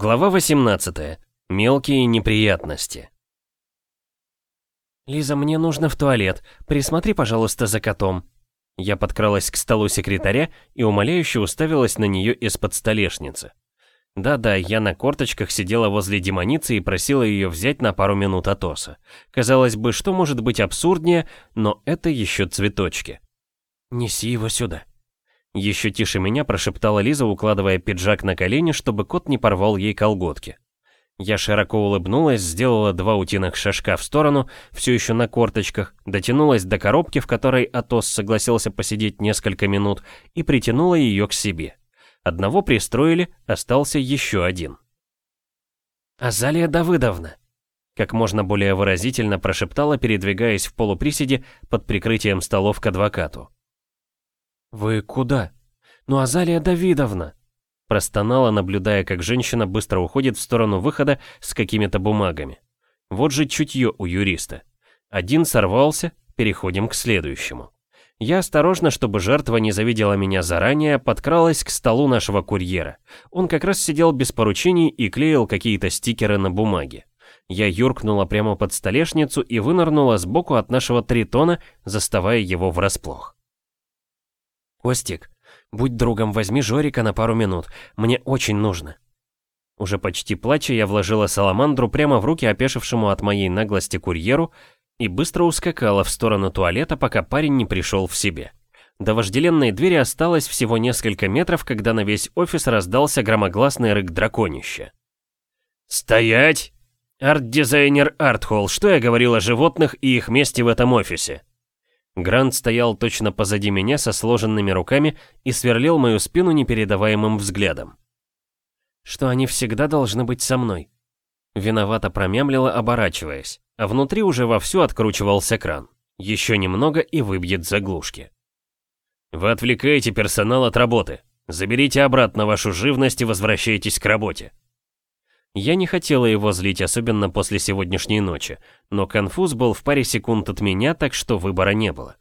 Глава 18. Мелкие неприятности. «Лиза, мне нужно в туалет. Присмотри, пожалуйста, за котом». Я подкралась к столу секретаря и умоляюще уставилась на нее из-под столешницы. Да-да, я на корточках сидела возле демоницы и просила ее взять на пару минут Атоса. Казалось бы, что может быть абсурднее, но это еще цветочки. «Неси его сюда», еще тише меня прошептала Лиза, укладывая пиджак на колени, чтобы кот не порвал ей колготки. Я широко улыбнулась, сделала два утиных шажка в сторону, все еще на корточках, дотянулась до коробки, в которой Атос согласился посидеть несколько минут, и притянула ее к себе. Одного пристроили, остался еще один. «Азалия Давыдовна!» Как можно более выразительно прошептала, передвигаясь в полуприседе под прикрытием столов к адвокату. «Вы куда?» «Ну, Азалия Давидовна!» Простонала, наблюдая, как женщина быстро уходит в сторону выхода с какими-то бумагами. Вот же чутье у юриста. Один сорвался, переходим к следующему. Я осторожно, чтобы жертва не завидела меня заранее, подкралась к столу нашего курьера. Он как раз сидел без поручений и клеил какие-то стикеры на бумаге. Я юркнула прямо под столешницу и вынырнула сбоку от нашего тритона, заставая его врасплох. «Костик, будь другом, возьми Жорика на пару минут. Мне очень нужно». Уже почти плача, я вложила саламандру прямо в руки опешившему от моей наглости курьеру и быстро ускакала в сторону туалета, пока парень не пришел в себе. До вожделенной двери осталось всего несколько метров, когда на весь офис раздался громогласный рык драконища. «Стоять! Арт-дизайнер Артхолл, что я говорил о животных и их месте в этом офисе?» Грант стоял точно позади меня со сложенными руками и сверлил мою спину непередаваемым взглядом. «Что они всегда должны быть со мной?» Виновато промямлила, оборачиваясь, а внутри уже вовсю откручивался кран. Еще немного и выбьет заглушки. «Вы отвлекаете персонал от работы. Заберите обратно вашу живность и возвращайтесь к работе», я не хотела его злить, особенно после сегодняшней ночи, но конфуз был в паре секунд от меня, так что выбора не было.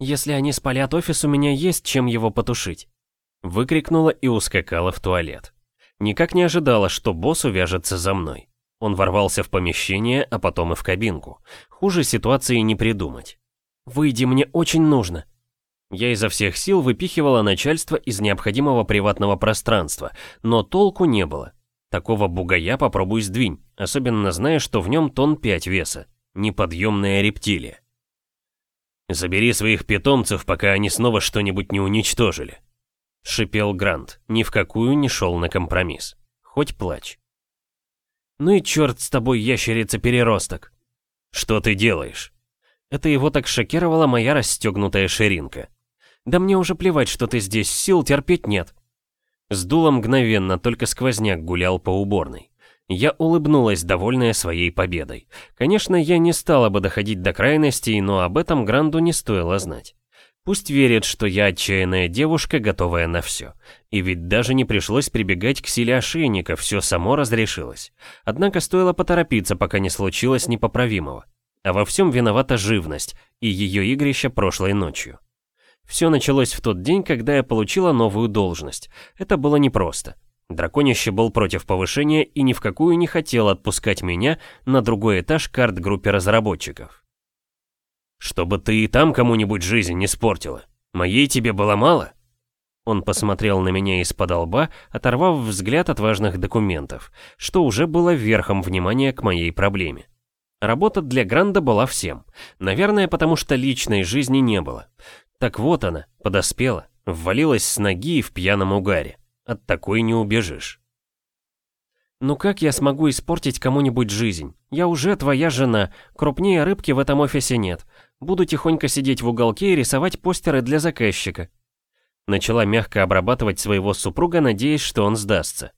«Если они спалят офис, у меня есть чем его потушить», выкрикнула и ускакала в туалет. Никак не ожидала, что босс увяжется за мной. Он ворвался в помещение, а потом и в кабинку. Хуже ситуации не придумать. «Выйди, мне очень нужно», я изо всех сил выпихивала начальство из необходимого приватного пространства, но толку не было. Такого бугая попробуй сдвинь, особенно зная, что в нем тон 5 веса. Неподъемная рептилия. «Забери своих питомцев, пока они снова что-нибудь не уничтожили», — шипел Грант, ни в какую не шел на компромисс. Хоть плачь. «Ну и черт с тобой, ящерица-переросток!» «Что ты делаешь?» Это его так шокировала моя расстегнутая ширинка. «Да мне уже плевать, что ты здесь, сил терпеть нет!» Сдуло мгновенно, только сквозняк гулял по уборной. Я улыбнулась, довольная своей победой. Конечно, я не стала бы доходить до крайностей, но об этом Гранду не стоило знать. Пусть верит, что я отчаянная девушка, готовая на все. И ведь даже не пришлось прибегать к силе ошейника, все само разрешилось. Однако стоило поторопиться, пока не случилось непоправимого. А во всем виновата живность и ее игрище прошлой ночью. Все началось в тот день, когда я получила новую должность. Это было непросто. Драконище был против повышения и ни в какую не хотел отпускать меня на другой этаж карт-группе разработчиков. «Чтобы ты и там кому-нибудь жизнь не испортила. Моей тебе было мало?» Он посмотрел на меня из-под лба, оторвав взгляд от важных документов, что уже было верхом внимания к моей проблеме. Работа для Гранда была всем. Наверное, потому что личной жизни не было. Так вот она, подоспела, ввалилась с ноги в пьяном угаре. От такой не убежишь. «Ну как я смогу испортить кому-нибудь жизнь? Я уже твоя жена, крупнее рыбки в этом офисе нет. Буду тихонько сидеть в уголке и рисовать постеры для заказчика». Начала мягко обрабатывать своего супруга, надеясь, что он сдастся.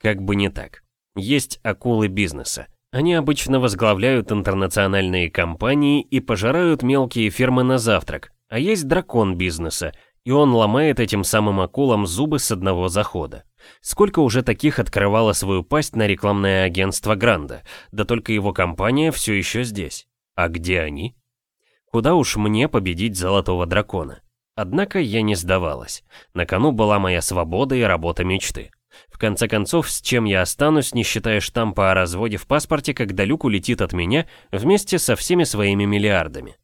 Как бы не так. Есть акулы бизнеса. Они обычно возглавляют интернациональные компании и пожирают мелкие фирмы на завтрак, а есть дракон бизнеса, и он ломает этим самым акулам зубы с одного захода. Сколько уже таких открывало свою пасть на рекламное агентство Гранда, да только его компания все еще здесь. А где они? Куда уж мне победить золотого дракона? Однако я не сдавалась. На кону была моя свобода и работа мечты. В конце концов, с чем я останусь, не считая штампа о разводе в паспорте, когда Люк улетит от меня вместе со всеми своими миллиардами.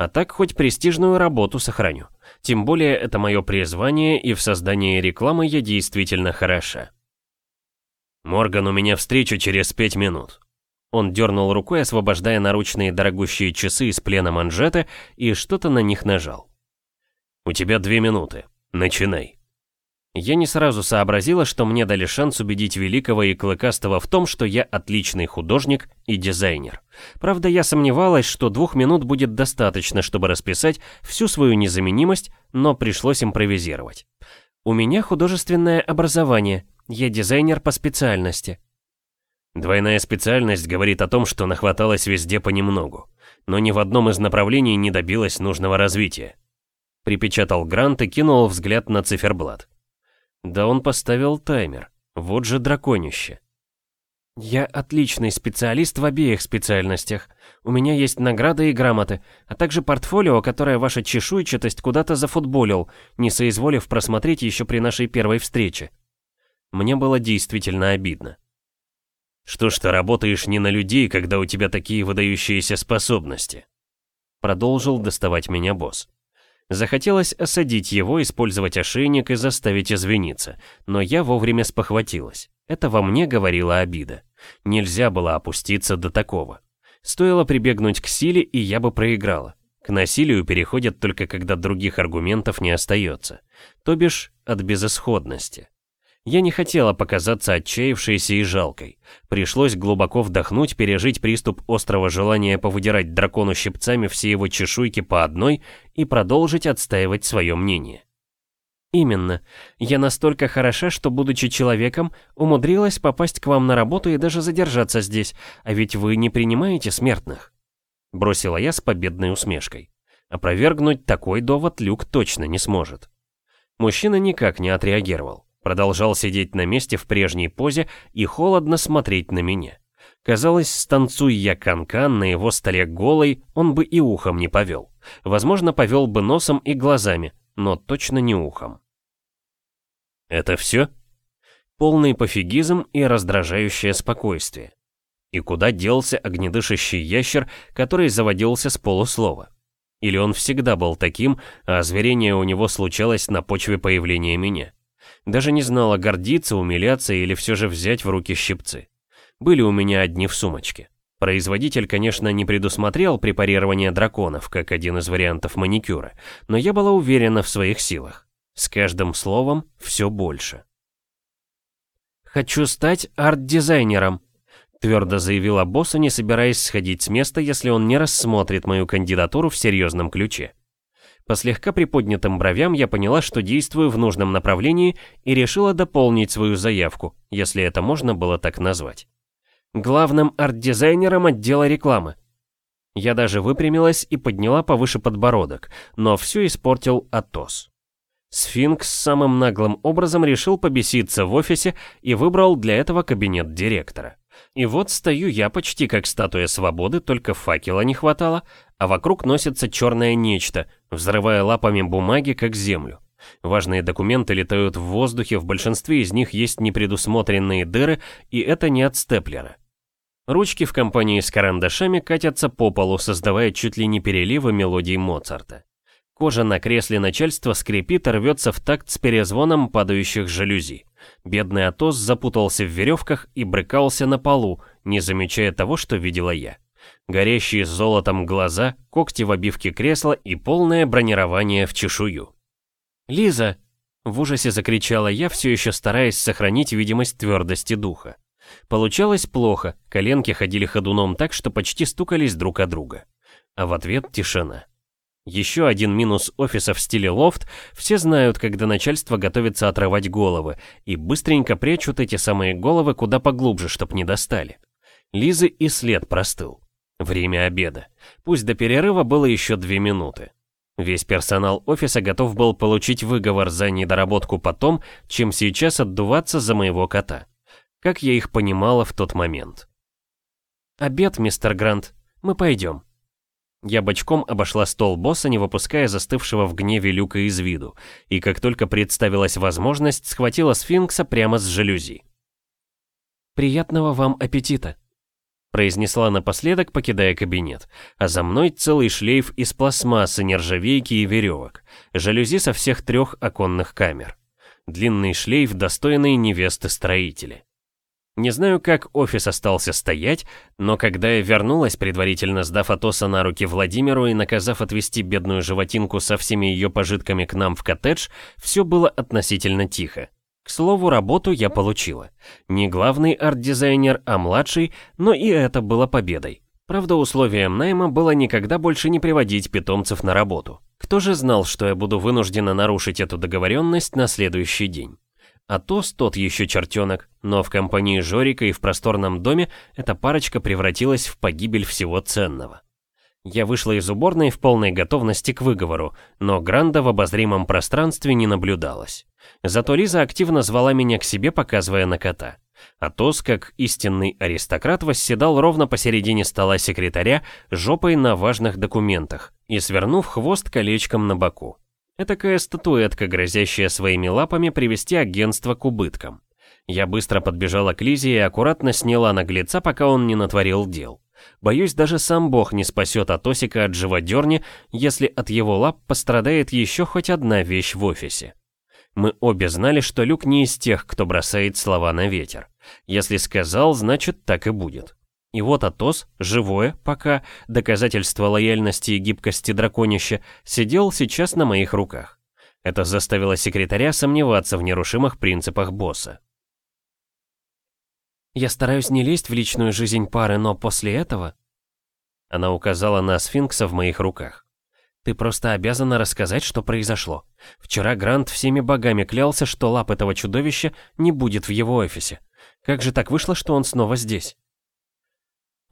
А так хоть престижную работу сохраню. Тем более это мое призвание, и в создании рекламы я действительно хороша. «Морган, у меня встреча через пять минут». Он дернул рукой, освобождая наручные дорогущие часы из плена манжеты, и что-то на них нажал. «У тебя две минуты. Начинай». Я не сразу сообразила, что мне дали шанс убедить Великого и Клыкастого в том, что я отличный художник и дизайнер. Правда, я сомневалась, что двух минут будет достаточно, чтобы расписать всю свою незаменимость, но пришлось импровизировать. У меня художественное образование, я дизайнер по специальности. Двойная специальность говорит о том, что нахваталась везде понемногу, но ни в одном из направлений не добилась нужного развития. Припечатал Грант и кинул взгляд на циферблат. Да он поставил таймер. Вот же драконище. Я отличный специалист в обеих специальностях. У меня есть награды и грамоты, а также портфолио, которое ваша чешуйчатость куда-то зафутболил, не соизволив просмотреть еще при нашей первой встрече. Мне было действительно обидно. Что ж ты работаешь не на людей, когда у тебя такие выдающиеся способности? Продолжил доставать меня босс. Захотелось осадить его, использовать ошейник и заставить извиниться, но я вовремя спохватилась. Это во мне говорила обида. Нельзя было опуститься до такого. Стоило прибегнуть к силе, и я бы проиграла. К насилию переходят только когда других аргументов не остается. То бишь, от безысходности. Я не хотела показаться отчаявшейся и жалкой. Пришлось глубоко вдохнуть, пережить приступ острого желания повыдирать дракону щипцами все его чешуйки по одной и продолжить отстаивать свое мнение. Именно. Я настолько хороша, что, будучи человеком, умудрилась попасть к вам на работу и даже задержаться здесь, а ведь вы не принимаете смертных. Бросила я с победной усмешкой. Опровергнуть такой довод Люк точно не сможет. Мужчина никак не отреагировал. Продолжал сидеть на месте в прежней позе и холодно смотреть на меня. Казалось, станцуй я канкан -кан на его столе голой, он бы и ухом не повел. Возможно, повел бы носом и глазами, но точно не ухом. «Это все?» Полный пофигизм и раздражающее спокойствие. И куда делся огнедышащий ящер, который заводился с полуслова? Или он всегда был таким, а озверение у него случалось на почве появления меня? Даже не знала, гордиться, умиляться или все же взять в руки щипцы. Были у меня одни в сумочке. Производитель, конечно, не предусмотрел препарирование драконов, как один из вариантов маникюра, но я была уверена в своих силах. С каждым словом все больше. «Хочу стать арт-дизайнером», — твердо заявила босса, не собираясь сходить с места, если он не рассмотрит мою кандидатуру в серьезном ключе. По слегка приподнятым бровям я поняла, что действую в нужном направлении и решила дополнить свою заявку, если это можно было так назвать. Главным арт-дизайнером отдела рекламы. Я даже выпрямилась и подняла повыше подбородок, но все испортил Атос. Сфинкс самым наглым образом решил побеситься в офисе и выбрал для этого кабинет директора. И вот стою я почти как статуя свободы, только факела не хватало, а вокруг носится черное нечто, взрывая лапами бумаги, как землю. Важные документы летают в воздухе, в большинстве из них есть непредусмотренные дыры, и это не от степлера. Ручки в компании с карандашами катятся по полу, создавая чуть ли не переливы мелодий Моцарта. Кожа на кресле начальства скрипит и рвется в такт с перезвоном падающих жалюзи. Бедный Атос запутался в веревках и брыкался на полу, не замечая того, что видела я горящие золотом глаза, когти в обивке кресла и полное бронирование в чешую. «Лиза!» — в ужасе закричала я, все еще стараясь сохранить видимость твердости духа. Получалось плохо, коленки ходили ходуном так, что почти стукались друг о друга. А в ответ тишина. Еще один минус офиса в стиле лофт, все знают, когда начальство готовится отрывать головы, и быстренько прячут эти самые головы куда поглубже, чтоб не достали. Лизы и след простыл. Время обеда. Пусть до перерыва было еще две минуты. Весь персонал офиса готов был получить выговор за недоработку потом, чем сейчас отдуваться за моего кота. Как я их понимала в тот момент. «Обед, мистер Грант. Мы пойдем». Я бочком обошла стол босса, не выпуская застывшего в гневе люка из виду, и как только представилась возможность, схватила сфинкса прямо с жалюзи. «Приятного вам аппетита!» произнесла напоследок, покидая кабинет, а за мной целый шлейф из пластмассы, нержавейки и веревок, жалюзи со всех трех оконных камер. Длинный шлейф, достойный невесты строителя. Не знаю, как офис остался стоять, но когда я вернулась, предварительно сдав Атоса на руки Владимиру и наказав отвезти бедную животинку со всеми ее пожитками к нам в коттедж, все было относительно тихо. К слову, работу я получила. Не главный арт-дизайнер, а младший, но и это было победой. Правда, условием найма было никогда больше не приводить питомцев на работу. Кто же знал, что я буду вынуждена нарушить эту договоренность на следующий день? Атос тот еще чертенок, но в компании Жорика и в просторном доме эта парочка превратилась в погибель всего ценного. Я вышла из уборной в полной готовности к выговору, но Гранда в обозримом пространстве не наблюдалось. Зато Лиза активно звала меня к себе, показывая на кота. Атос, как истинный аристократ, восседал ровно посередине стола секретаря, жопой на важных документах и свернув хвост колечком на боку. Этакая статуэтка, грозящая своими лапами привести агентство к убыткам. Я быстро подбежала к Лизе и аккуратно сняла наглеца, пока он не натворил дел. Боюсь, даже сам бог не спасет Атосика от живодерни, если от его лап пострадает еще хоть одна вещь в офисе. Мы обе знали, что Люк не из тех, кто бросает слова на ветер. Если сказал, значит так и будет. И вот Атос, живое, пока, доказательство лояльности и гибкости драконища, сидел сейчас на моих руках. Это заставило секретаря сомневаться в нерушимых принципах босса. «Я стараюсь не лезть в личную жизнь пары, но после этого...» Она указала на сфинкса в моих руках. «Ты просто обязана рассказать, что произошло. Вчера Грант всеми богами клялся, что лап этого чудовища не будет в его офисе. Как же так вышло, что он снова здесь?»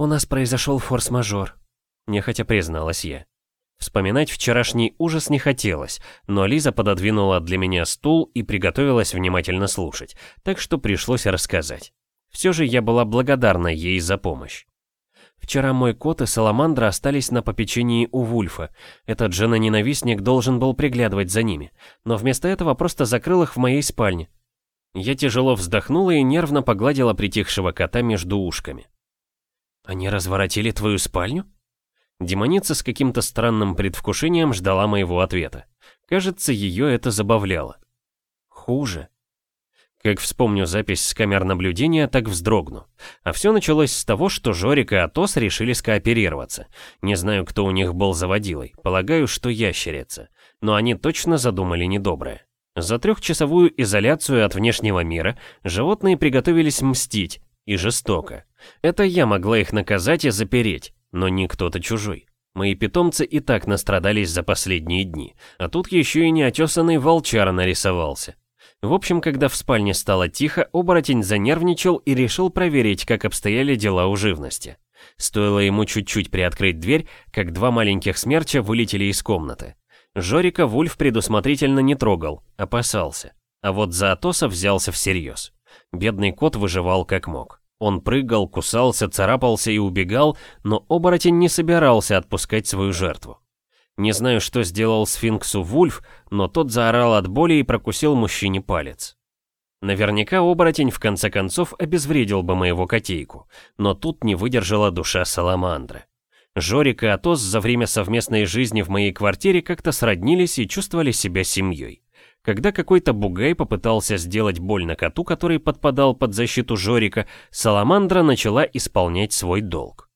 «У нас произошел форс-мажор», — нехотя призналась я. Вспоминать вчерашний ужас не хотелось, но Лиза пододвинула для меня стул и приготовилась внимательно слушать, так что пришлось рассказать. Все же я была благодарна ей за помощь. Вчера мой кот и Саламандра остались на попечении у Вульфа. Этот жена-ненавистник должен был приглядывать за ними, но вместо этого просто закрыл их в моей спальне. Я тяжело вздохнула и нервно погладила притихшего кота между ушками. «Они разворотили твою спальню?» Демоница с каким-то странным предвкушением ждала моего ответа. Кажется, ее это забавляло. Хуже. Как вспомню запись с камер наблюдения, так вздрогну. А все началось с того, что Жорик и Атос решили скооперироваться. Не знаю, кто у них был заводилой. Полагаю, что ящерица. Но они точно задумали недоброе. За трехчасовую изоляцию от внешнего мира животные приготовились мстить, и жестоко. Это я могла их наказать и запереть, но не кто-то чужой. Мои питомцы и так настрадались за последние дни, а тут еще и неотесанный волчар нарисовался. В общем, когда в спальне стало тихо, оборотень занервничал и решил проверить, как обстояли дела у живности. Стоило ему чуть-чуть приоткрыть дверь, как два маленьких смерча вылетели из комнаты. Жорика Вульф предусмотрительно не трогал, опасался. А вот за Атоса взялся всерьез. Бедный кот выживал как мог. Он прыгал, кусался, царапался и убегал, но оборотень не собирался отпускать свою жертву. Не знаю, что сделал сфинксу Вульф, но тот заорал от боли и прокусил мужчине палец. Наверняка оборотень в конце концов обезвредил бы моего котейку, но тут не выдержала душа Саламандры. Жорик и Атос за время совместной жизни в моей квартире как-то сроднились и чувствовали себя семьей. Когда какой-то бугай попытался сделать больно коту, который подпадал под защиту Жорика, Саламандра начала исполнять свой долг.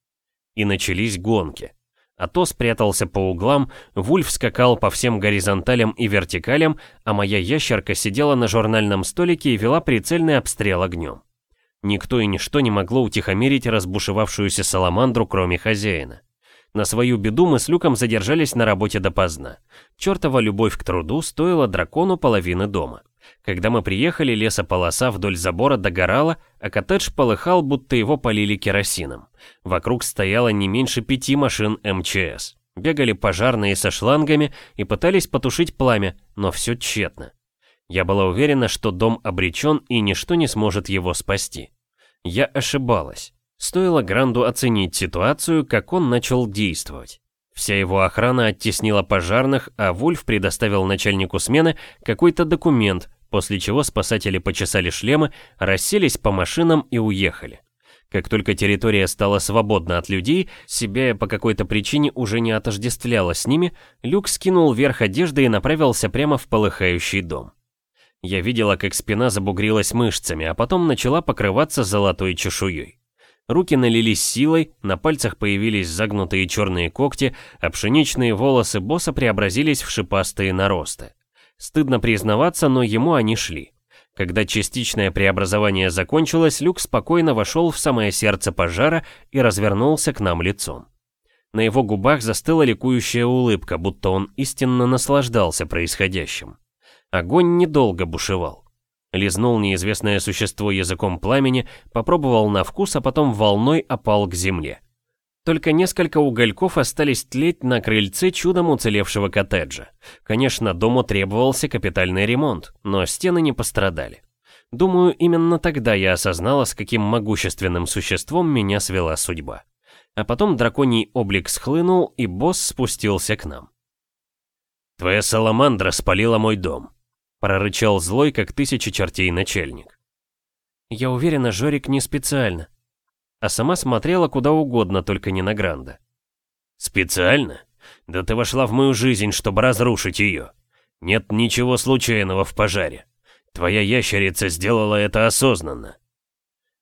И начались гонки. Атос спрятался по углам, Вульф скакал по всем горизонталям и вертикалям, а моя ящерка сидела на журнальном столике и вела прицельный обстрел огнем. Никто и ничто не могло утихомирить разбушевавшуюся саламандру, кроме хозяина. На свою беду мы с Люком задержались на работе допоздна. Чертова любовь к труду стоила дракону половины дома. Когда мы приехали, лесополоса вдоль забора догорала, а коттедж полыхал, будто его полили керосином. Вокруг стояло не меньше пяти машин МЧС. Бегали пожарные со шлангами и пытались потушить пламя, но все тщетно. Я была уверена, что дом обречен и ничто не сможет его спасти. Я ошибалась. Стоило Гранду оценить ситуацию, как он начал действовать. Вся его охрана оттеснила пожарных, а Вульф предоставил начальнику смены какой-то документ, после чего спасатели почесали шлемы, расселись по машинам и уехали. Как только территория стала свободна от людей, себя по какой-то причине уже не отождествляла с ними, Люк скинул верх одежды и направился прямо в полыхающий дом. Я видела, как спина забугрилась мышцами, а потом начала покрываться золотой чешуей. Руки налились силой, на пальцах появились загнутые черные когти, а пшеничные волосы босса преобразились в шипастые наросты. Стыдно признаваться, но ему они шли. Когда частичное преобразование закончилось, Люк спокойно вошел в самое сердце пожара и развернулся к нам лицом. На его губах застыла ликующая улыбка, будто он истинно наслаждался происходящим. Огонь недолго бушевал. Лизнул неизвестное существо языком пламени, попробовал на вкус, а потом волной опал к земле. Только несколько угольков остались тлеть на крыльце чудом уцелевшего коттеджа. Конечно, дому требовался капитальный ремонт, но стены не пострадали. Думаю, именно тогда я осознала, с каким могущественным существом меня свела судьба. А потом драконий облик схлынул, и босс спустился к нам. «Твоя саламандра спалила мой дом», — прорычал злой, как тысячи чертей начальник. «Я уверена, Жорик не специально», а сама смотрела куда угодно, только не на Гранда. «Специально? Да ты вошла в мою жизнь, чтобы разрушить ее. Нет ничего случайного в пожаре. Твоя ящерица сделала это осознанно».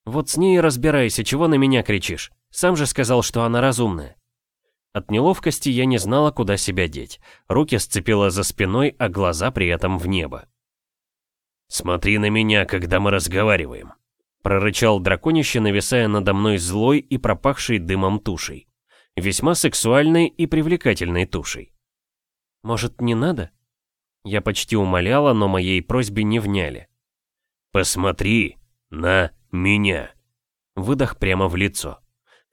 «Вот с ней разбирайся, чего на меня кричишь? Сам же сказал, что она разумная». От неловкости я не знала, куда себя деть. Руки сцепила за спиной, а глаза при этом в небо. «Смотри на меня, когда мы разговариваем», Прорычал драконище, нависая надо мной злой и пропахшей дымом тушей. Весьма сексуальной и привлекательной тушей. «Может, не надо?» Я почти умоляла, но моей просьбе не вняли. «Посмотри на меня!» Выдох прямо в лицо.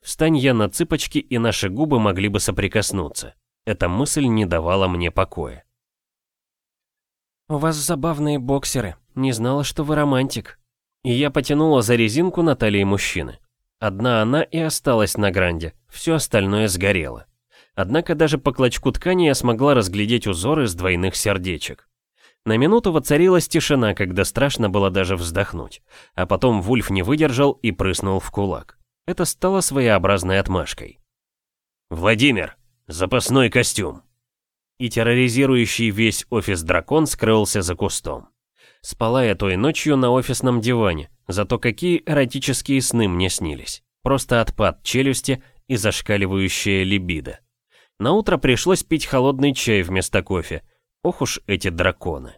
Встань я на цыпочки, и наши губы могли бы соприкоснуться. Эта мысль не давала мне покоя. «У вас забавные боксеры. Не знала, что вы романтик», и я потянула за резинку на талии мужчины. Одна она и осталась на гранде, все остальное сгорело. Однако даже по клочку ткани я смогла разглядеть узоры с двойных сердечек. На минуту воцарилась тишина, когда страшно было даже вздохнуть. А потом Вульф не выдержал и прыснул в кулак. Это стало своеобразной отмашкой. «Владимир, запасной костюм!» И терроризирующий весь офис дракон скрылся за кустом. Спала я той ночью на офисном диване, зато какие эротические сны мне снились. Просто отпад челюсти и зашкаливающая либидо. На утро пришлось пить холодный чай вместо кофе. Ох уж эти драконы.